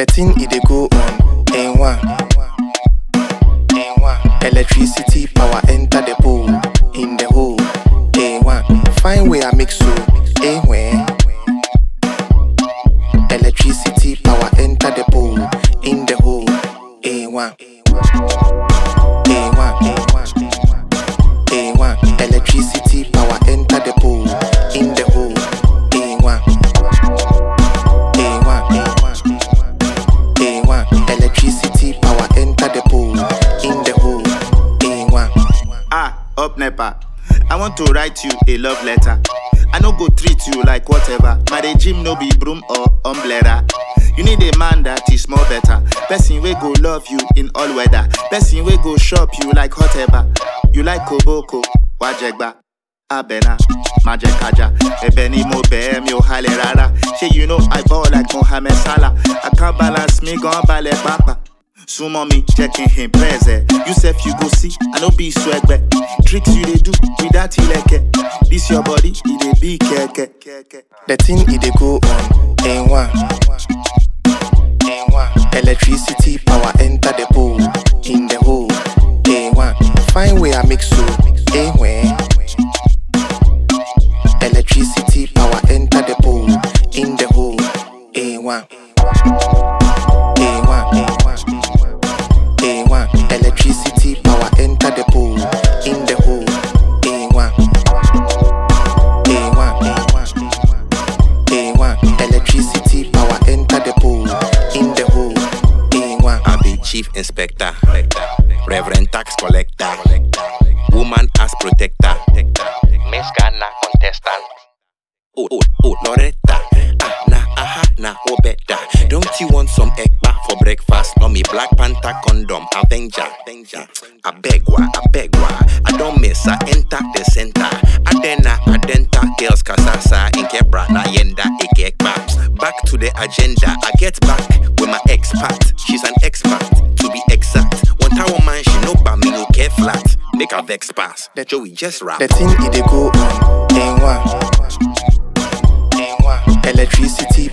The thing it go on. A1. Electricity power enter the bowl. In the hole. A1. Find way I mix so. A1. Electricity power enter the bowl. In the hole. A1. I want to write you a love letter. I no go treat you like whatever. My regime no be broom or umbrella. You need a man that is more better. Person we go love you in all weather. Person we go shop you like whatever. You like koboko, wajegba. Abena, majekaja, ebeni mo be mi o hale rara. Shey you know I ball like Mohamed Salah. I can't balance me gon balẹ̀ papa. Sumo me, checking him preze. Eh? You sef you go see, I no be swagbe. Tricks you dey do without ileke. This your body, it dey be keke. The thing it dey go on in one. Electricity power enter the pole chief inspector, reverend tax collector, woman as protector, Miss Ghana contestant. Oh, oh, oh, Loretta. Ah, nah, aha, nah, oh, better. Don't you want some egg back for breakfast? No, me Black Panther condom, Avenger. I beg wa, I beg wa. I don't miss, I enter the center. Adena, adenta, girls, kasasa, inkebra, na yenda, ikekba. Back to the agenda. I get back with my expert. She's no ba me no care flat. Make her vex pass. The Joey just rap. The thing it go on. Electricity